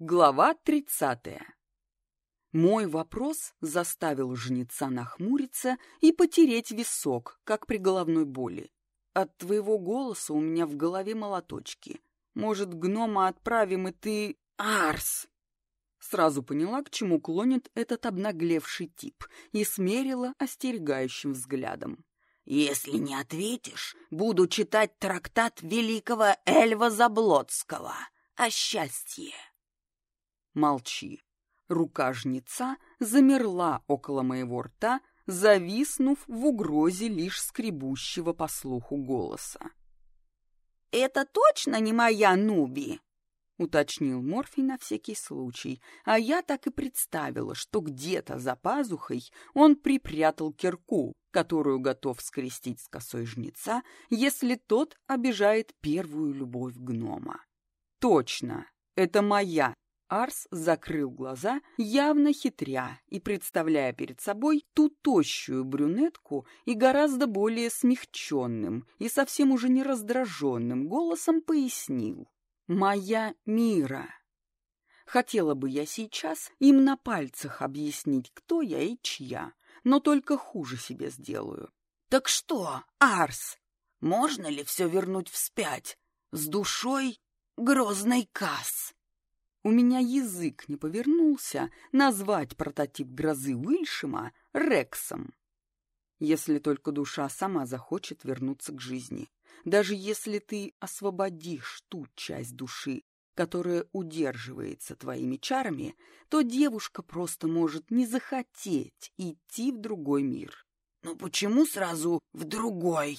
Глава тридцатая. Мой вопрос заставил жнеца нахмуриться и потереть висок, как при головной боли. От твоего голоса у меня в голове молоточки. Может, гнома отправим, и ты... Арс! Сразу поняла, к чему клонит этот обнаглевший тип, и смерила остерегающим взглядом. «Если не ответишь, буду читать трактат великого Эльва Заблодского о счастье». Молчи. Рука жнеца замерла около моего рта, зависнув в угрозе лишь скребущего по слуху голоса. «Это точно не моя Нуби?» — уточнил Морфий на всякий случай, а я так и представила, что где-то за пазухой он припрятал кирку, которую готов скрестить с косой жнеца, если тот обижает первую любовь гнома. «Точно, это моя Арс закрыл глаза, явно хитря и представляя перед собой ту тощую брюнетку и гораздо более смягченным и совсем уже не раздраженным голосом пояснил. «Моя мира». Хотела бы я сейчас им на пальцах объяснить, кто я и чья, но только хуже себе сделаю. «Так что, Арс, можно ли все вернуть вспять? С душой грозной касс?» У меня язык не повернулся назвать прототип грозы Уильшема Рексом. Если только душа сама захочет вернуться к жизни. Даже если ты освободишь ту часть души, которая удерживается твоими чарами, то девушка просто может не захотеть идти в другой мир. «Но почему сразу в другой?»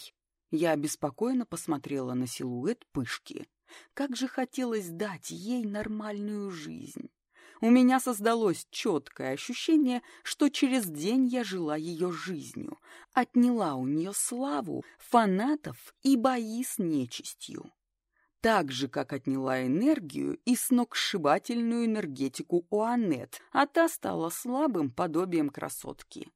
Я обеспокоенно посмотрела на силуэт пышки. Как же хотелось дать ей нормальную жизнь. У меня создалось четкое ощущение, что через день я жила ее жизнью, отняла у нее славу, фанатов и бои с нечистью. Так же, как отняла энергию и сногсшибательную энергетику у Аннет, а та стала слабым подобием красотки.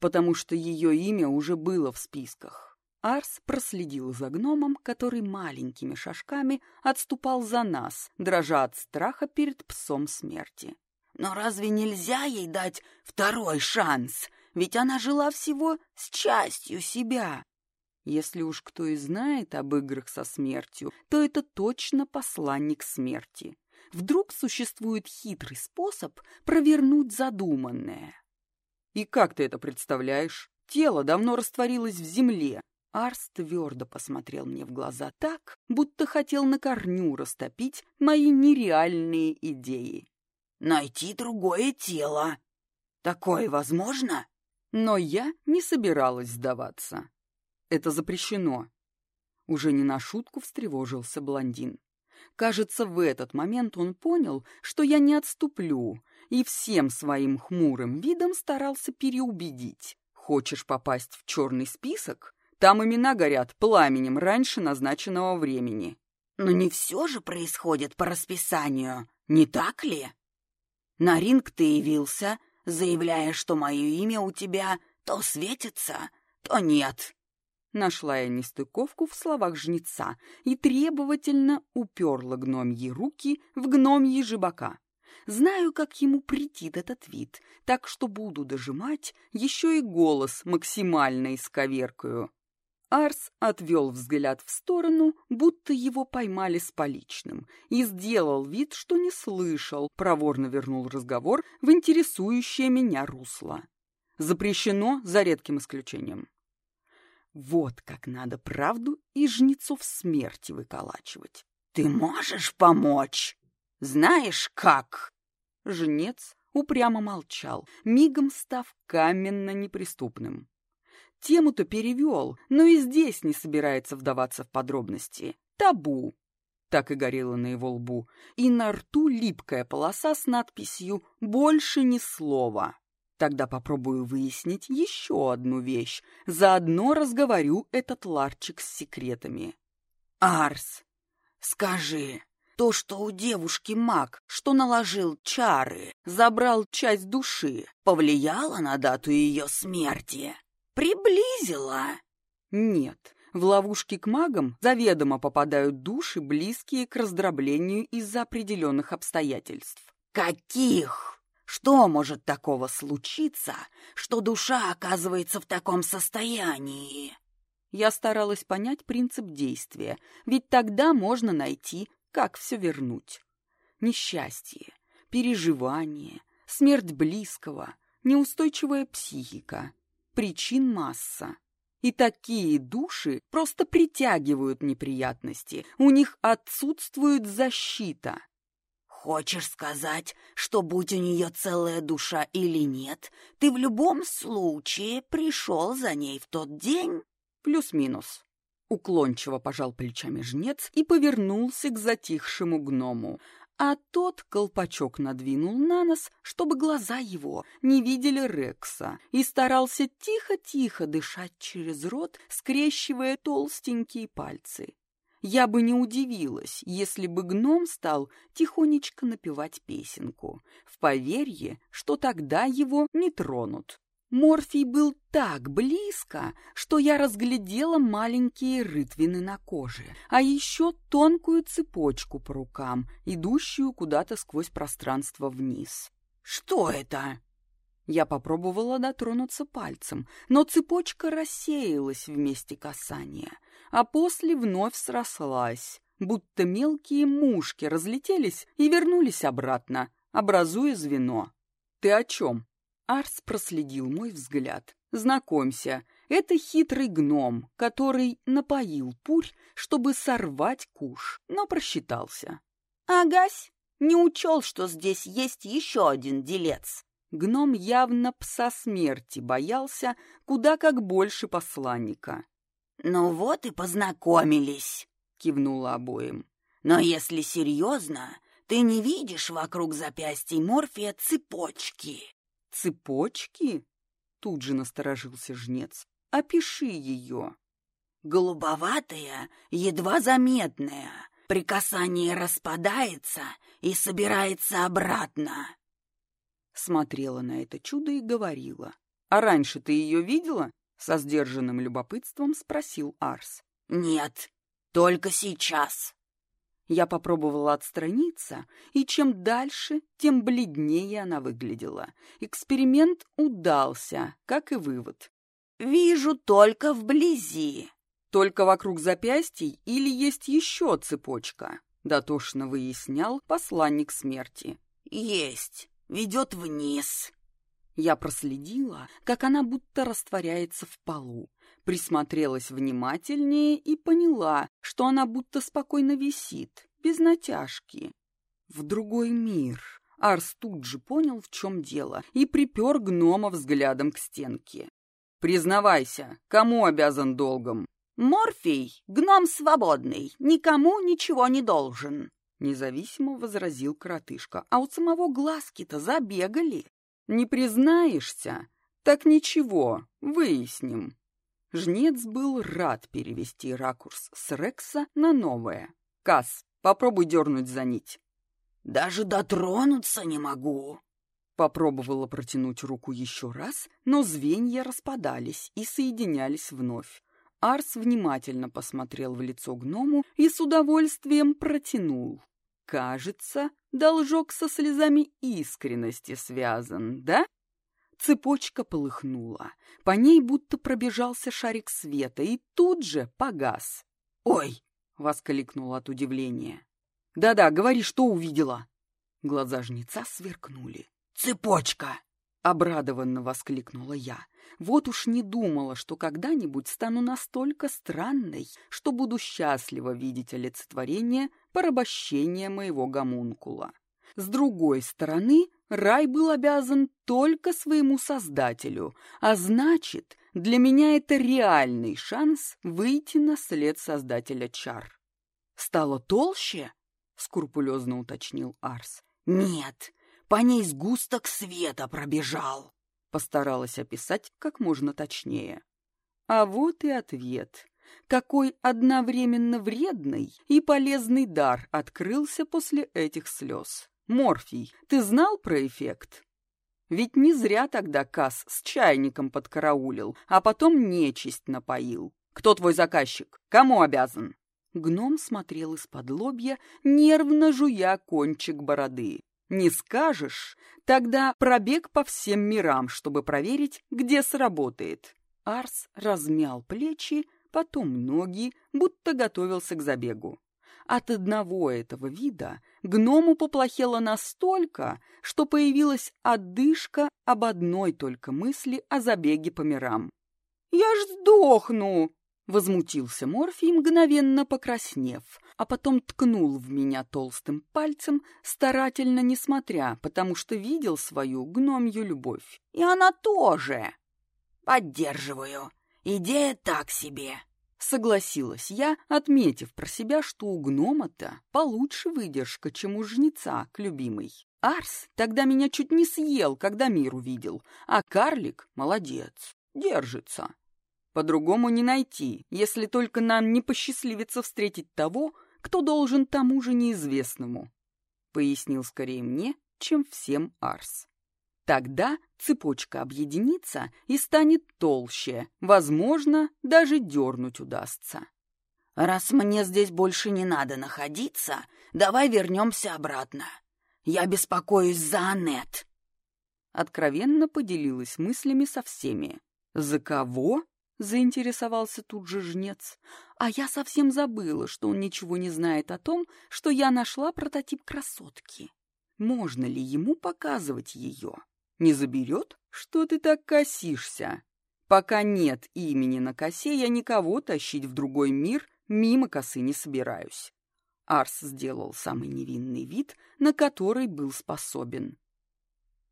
Потому что ее имя уже было в списках. Арс проследил за гномом, который маленькими шажками отступал за нас, дрожа от страха перед псом смерти. «Но разве нельзя ей дать второй шанс? Ведь она жила всего с частью себя». Если уж кто и знает об играх со смертью, то это точно посланник смерти. Вдруг существует хитрый способ провернуть задуманное. И как ты это представляешь? Тело давно растворилось в земле, Арс твердо посмотрел мне в глаза так, будто хотел на корню растопить мои нереальные идеи. «Найти другое тело. Такое возможно?» Но я не собиралась сдаваться. Это запрещено. Уже не на шутку встревожился блондин. Кажется, в этот момент он понял, что я не отступлю, и всем своим хмурым видом старался переубедить. Хочешь попасть в черный список? Там имена горят пламенем раньше назначенного времени. Но не все же происходит по расписанию, не так ли? На ринг ты явился, заявляя, что мое имя у тебя то светится, то нет. Нашла я нестыковку в словах жнеца и требовательно уперла гномьи руки в гномьи жибака. Знаю, как ему претит этот вид, так что буду дожимать, еще и голос максимально исковеркаю. Арс отвел взгляд в сторону, будто его поймали с поличным, и сделал вид, что не слышал, проворно вернул разговор в интересующее меня русло. Запрещено за редким исключением. Вот как надо правду и жнецов смерти выколачивать. «Ты можешь помочь? Знаешь, как?» Жнец упрямо молчал, мигом став каменно неприступным. Тему-то перевел, но и здесь не собирается вдаваться в подробности. Табу. Так и горело на его лбу. И на рту липкая полоса с надписью «Больше ни слова». Тогда попробую выяснить еще одну вещь. Заодно разговорю этот ларчик с секретами. «Арс, скажи, то, что у девушки маг, что наложил чары, забрал часть души, повлияло на дату ее смерти?» Приблизила. Нет, В ловушки к магам заведомо попадают души, близкие к раздроблению из-за определенных обстоятельств. «Каких? Что может такого случиться, что душа оказывается в таком состоянии?» Я старалась понять принцип действия, ведь тогда можно найти, как все вернуть. Несчастье, переживание, смерть близкого, неустойчивая психика. Причин масса. И такие души просто притягивают неприятности. У них отсутствует защита. Хочешь сказать, что будь у нее целая душа или нет, ты в любом случае пришел за ней в тот день? Плюс-минус. Уклончиво пожал плечами жнец и повернулся к затихшему гному, а тот колпачок надвинул на нос, чтобы глаза его не видели Рекса, и старался тихо-тихо дышать через рот, скрещивая толстенькие пальцы. Я бы не удивилась, если бы гном стал тихонечко напевать песенку, в поверье, что тогда его не тронут. Морфий был так близко, что я разглядела маленькие рытвины на коже, а еще тонкую цепочку по рукам, идущую куда-то сквозь пространство вниз. «Что это?» Я попробовала дотронуться пальцем, но цепочка рассеялась вместе касания, а после вновь срослась, будто мелкие мушки разлетелись и вернулись обратно, образуя звено. «Ты о чем?» Арс проследил мой взгляд. «Знакомься, это хитрый гном, который напоил пурь, чтобы сорвать куш, но просчитался». «Агась, не учел, что здесь есть еще один делец». Гном явно пса смерти боялся, куда как больше посланника. «Ну вот и познакомились», — кивнула обоим. «Но если серьезно, ты не видишь вокруг запястья Морфия цепочки?» «Цепочки?» — тут же насторожился жнец. «Опиши ее». «Голубоватая, едва заметная. При касании распадается и собирается обратно». Смотрела на это чудо и говорила. «А раньше ты ее видела?» — со сдержанным любопытством спросил Арс. «Нет, только сейчас». Я попробовала отстраниться, и чем дальше, тем бледнее она выглядела. Эксперимент удался, как и вывод. «Вижу только вблизи». «Только вокруг запястий или есть еще цепочка?» — дотошно выяснял посланник смерти. «Есть. Ведет вниз». Я проследила, как она будто растворяется в полу, присмотрелась внимательнее и поняла, что она будто спокойно висит, без натяжки. В другой мир. Арс тут же понял, в чем дело, и припер гнома взглядом к стенке. «Признавайся, кому обязан долгом?» «Морфий, гном свободный, никому ничего не должен», — независимо возразил коротышка. «А у самого глазки-то забегали. Не признаешься? Так ничего, выясним». Жнец был рад перевести ракурс с Рекса на новое. «Касс, попробуй дернуть за нить». «Даже дотронуться не могу». Попробовала протянуть руку еще раз, но звенья распадались и соединялись вновь. Арс внимательно посмотрел в лицо гному и с удовольствием протянул. «Кажется, должок со слезами искренности связан, да?» Цепочка полыхнула. По ней будто пробежался шарик света и тут же погас. «Ой!» — воскликнула от удивления. «Да-да, говори, что увидела!» Глаза жнеца сверкнули. «Цепочка!» — обрадованно воскликнула я. Вот уж не думала, что когда-нибудь стану настолько странной, что буду счастлива видеть олицетворение порабощения моего гомункула. С другой стороны, рай был обязан только своему создателю, а значит, для меня это реальный шанс выйти на след создателя чар. «Стало толще?» — скрупулезно уточнил Арс. «Нет, по ней сгусток света пробежал», — постаралась описать как можно точнее. А вот и ответ. Какой одновременно вредный и полезный дар открылся после этих слез. Морфий, ты знал про эффект? Ведь не зря тогда Кас с чайником подкараулил, а потом нечисть напоил. Кто твой заказчик? Кому обязан?» Гном смотрел из-под лобья, нервно жуя кончик бороды. «Не скажешь? Тогда пробег по всем мирам, чтобы проверить, где сработает». Арс размял плечи, потом ноги, будто готовился к забегу. От одного этого вида гному поплохело настолько, что появилась отдышка об одной только мысли о забеге по мирам. «Я ж сдохну!» Возмутился Морфий, мгновенно покраснев, а потом ткнул в меня толстым пальцем, старательно не смотря, потому что видел свою гномью любовь. «И она тоже!» «Поддерживаю. Идея так себе!» Согласилась я, отметив про себя, что у гнома-то получше выдержка, чем у жнеца к любимой. Арс тогда меня чуть не съел, когда мир увидел, а карлик молодец, держится. По-другому не найти, если только нам не посчастливится встретить того, кто должен тому же неизвестному. Пояснил скорее мне, чем всем Арс. Тогда цепочка объединится и станет толще, возможно, даже дернуть удастся. «Раз мне здесь больше не надо находиться, давай вернемся обратно. Я беспокоюсь за Аннет». Откровенно поделилась мыслями со всеми. «За кого?» — заинтересовался тут же жнец. А я совсем забыла, что он ничего не знает о том, что я нашла прототип красотки. Можно ли ему показывать ее? Не заберет? Что ты так косишься? Пока нет имени на косе, я никого тащить в другой мир мимо косы не собираюсь. Арс сделал самый невинный вид, на который был способен.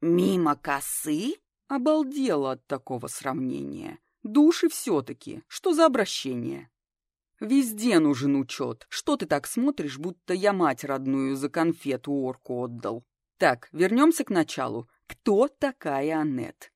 «Мимо косы?» Обалдела от такого сравнения. Души все-таки. Что за обращение? Везде нужен учет. Что ты так смотришь, будто я мать родную за конфету орку отдал? Так, вернемся к началу. Кто такая Аннет?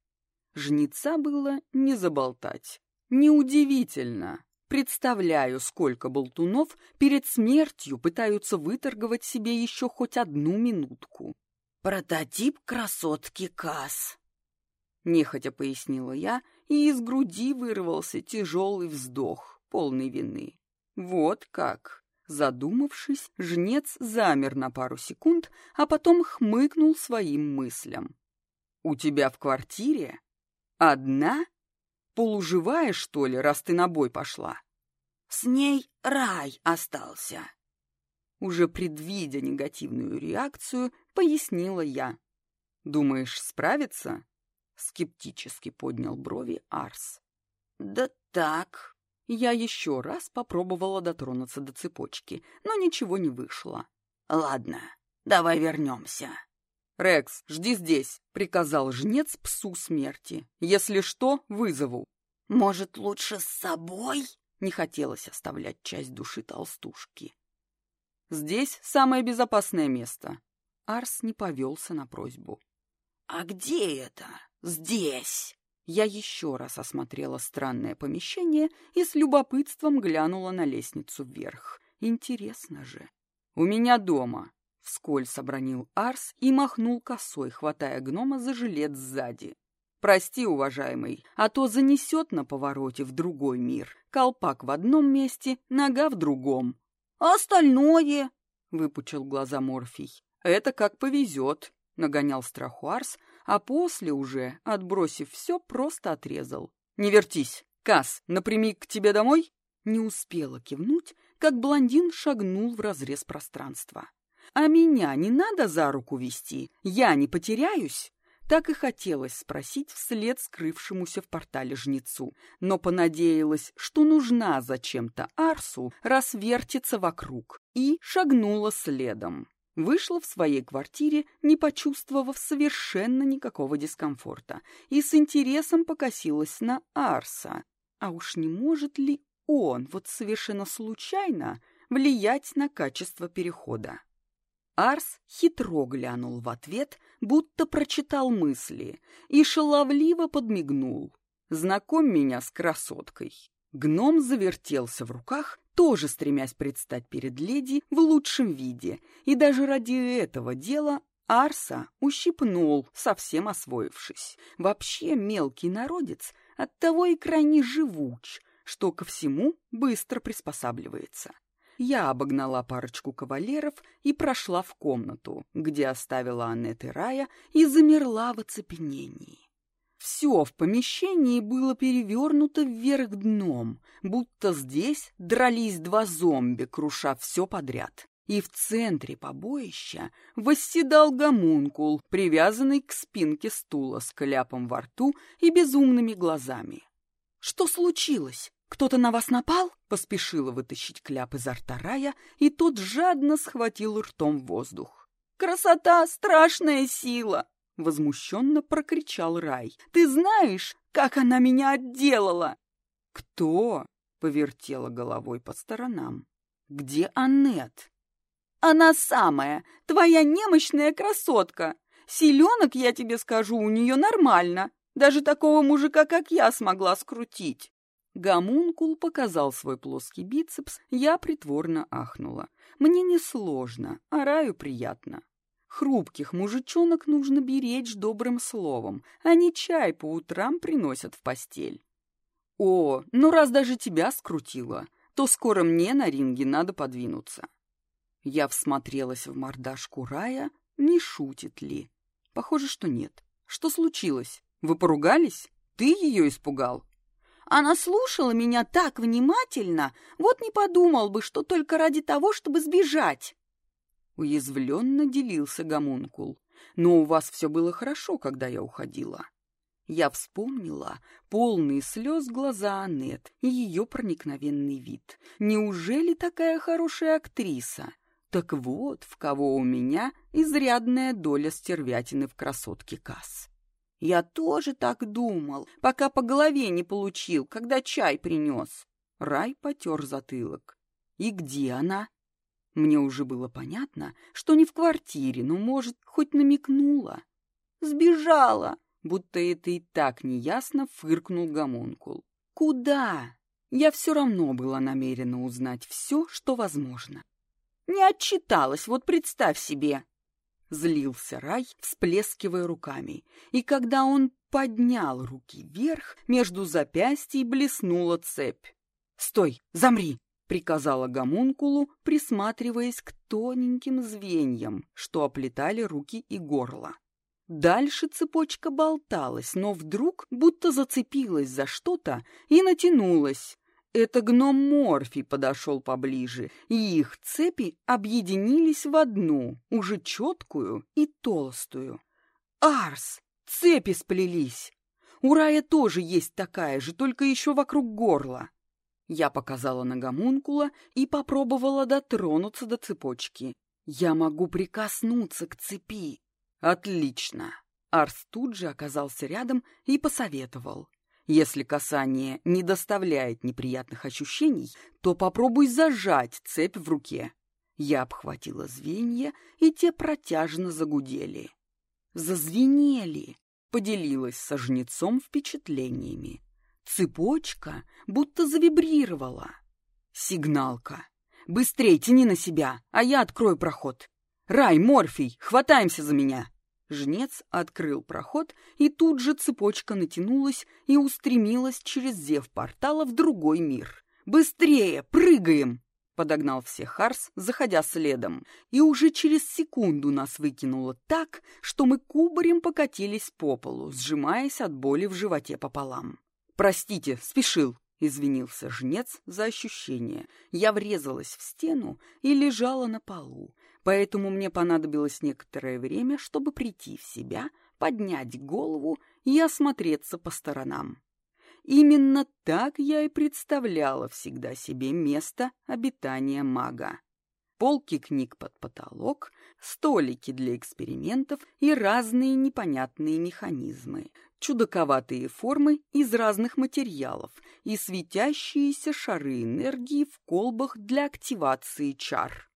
Жнеца было не заболтать. Неудивительно. Представляю, сколько болтунов перед смертью пытаются выторговать себе еще хоть одну минутку. «Прототип красотки Касс», — нехотя пояснила я, и из груди вырвался тяжелый вздох, полный вины. «Вот как!» Задумавшись, жнец замер на пару секунд, а потом хмыкнул своим мыслям. «У тебя в квартире? Одна? Полуживая, что ли, раз ты на бой пошла?» «С ней рай остался». Уже предвидя негативную реакцию, пояснила я. «Думаешь, справится?» Скептически поднял брови Арс. «Да так». Я еще раз попробовала дотронуться до цепочки, но ничего не вышло. «Ладно, давай вернемся». «Рекс, жди здесь», — приказал жнец псу смерти. «Если что, вызову». «Может, лучше с собой?» — не хотелось оставлять часть души толстушки. «Здесь самое безопасное место». Арс не повелся на просьбу. «А где это? Здесь?» Я еще раз осмотрела странное помещение и с любопытством глянула на лестницу вверх. Интересно же. «У меня дома», Вскользь обронил Арс и махнул косой, хватая гнома за жилет сзади. «Прости, уважаемый, а то занесет на повороте в другой мир. Колпак в одном месте, нога в другом». «А остальное?» — выпучил глаза Морфий. «Это как повезет», — нагонял страху Арс, а после уже, отбросив все, просто отрезал. «Не вертись! Кас, напрямик к тебе домой?» Не успела кивнуть, как блондин шагнул в разрез пространства. А меня не надо за руку вести? Я не потеряюсь? Так и хотелось спросить вслед скрывшемуся в портале жнецу, но понадеялась, что нужна зачем-то Арсу, расвертиться вокруг, и шагнула следом. Вышла в своей квартире, не почувствовав совершенно никакого дискомфорта, и с интересом покосилась на Арса. А уж не может ли он, вот совершенно случайно, влиять на качество перехода? Арс хитро глянул в ответ, будто прочитал мысли, и шаловливо подмигнул. «Знакомь меня с красоткой». Гном завертелся в руках, тоже стремясь предстать перед леди в лучшем виде, и даже ради этого дела Арса ущипнул, совсем освоившись. Вообще мелкий народец, оттого и крайне живуч, что ко всему быстро приспосабливается. Я обогнала парочку кавалеров и прошла в комнату, где оставила Аннет и Рая, и замерла в оцепенении. Все в помещении было перевернуто вверх дном, будто здесь дрались два зомби, круша все подряд. И в центре побоища восседал гомункул, привязанный к спинке стула с кляпом во рту и безумными глазами. «Что случилось? Кто-то на вас напал?» Поспешила вытащить кляп изо рта Рая, и тот жадно схватил ртом воздух. «Красота — страшная сила!» — возмущенно прокричал Рай. «Ты знаешь, как она меня отделала?» «Кто?» — повертела головой по сторонам. «Где Аннет?» «Она самая, твоя немощная красотка. Селенок, я тебе скажу, у нее нормально. Даже такого мужика, как я, смогла скрутить». Гомункул показал свой плоский бицепс, я притворно ахнула. Мне несложно, а Раю приятно. Хрупких мужичонок нужно беречь добрым словом, а не чай по утрам приносят в постель. О, ну раз даже тебя скрутило, то скоро мне на ринге надо подвинуться. Я всмотрелась в мордашку Рая, не шутит ли. Похоже, что нет. Что случилось? Вы поругались? Ты ее испугал? Она слушала меня так внимательно, вот не подумал бы, что только ради того, чтобы сбежать. Уязвленно делился гомункул. Но у вас все было хорошо, когда я уходила. Я вспомнила полные слез глаза Аннет и ее проникновенный вид. Неужели такая хорошая актриса? Так вот, в кого у меня изрядная доля стервятины в красотке Касс. Я тоже так думал, пока по голове не получил, когда чай принес. Рай потер затылок. И где она? Мне уже было понятно, что не в квартире, но, может, хоть намекнула. Сбежала, будто это и так неясно фыркнул гомункул. Куда? Я все равно была намерена узнать все, что возможно. Не отчиталась, вот представь себе. Злился Рай, всплескивая руками. И когда он поднял руки вверх, между запястьей блеснула цепь. «Стой! Замри!» приказала гомункулу, присматриваясь к тоненьким звеньям, что оплетали руки и горло. Дальше цепочка болталась, но вдруг будто зацепилась за что-то и натянулась. Это гном Морфи подошел поближе, и их цепи объединились в одну, уже четкую и толстую. Арс! Цепи сплелись! У Рая тоже есть такая же, только еще вокруг горла. Я показала на гомункула и попробовала дотронуться до цепочки. Я могу прикоснуться к цепи. Отлично. Арс тут же оказался рядом и посоветовал. Если касание не доставляет неприятных ощущений, то попробуй зажать цепь в руке. Я обхватила звенья, и те протяжно загудели. Зазвенели, поделилась со жнецом впечатлениями. Цепочка будто завибрировала. Сигналка. «Быстрей тяни на себя, а я открою проход. Рай, Морфий, хватаемся за меня!» Жнец открыл проход, и тут же цепочка натянулась и устремилась через зев портала в другой мир. «Быстрее! Прыгаем!» Подогнал всех Харс, заходя следом, и уже через секунду нас выкинуло так, что мы кубарем покатились по полу, сжимаясь от боли в животе пополам. «Простите, спешил», — извинился жнец за ощущение. Я врезалась в стену и лежала на полу, поэтому мне понадобилось некоторое время, чтобы прийти в себя, поднять голову и осмотреться по сторонам. Именно так я и представляла всегда себе место обитания мага. Полки книг под потолок, столики для экспериментов и разные непонятные механизмы, чудаковатые формы из разных материалов и светящиеся шары энергии в колбах для активации чар.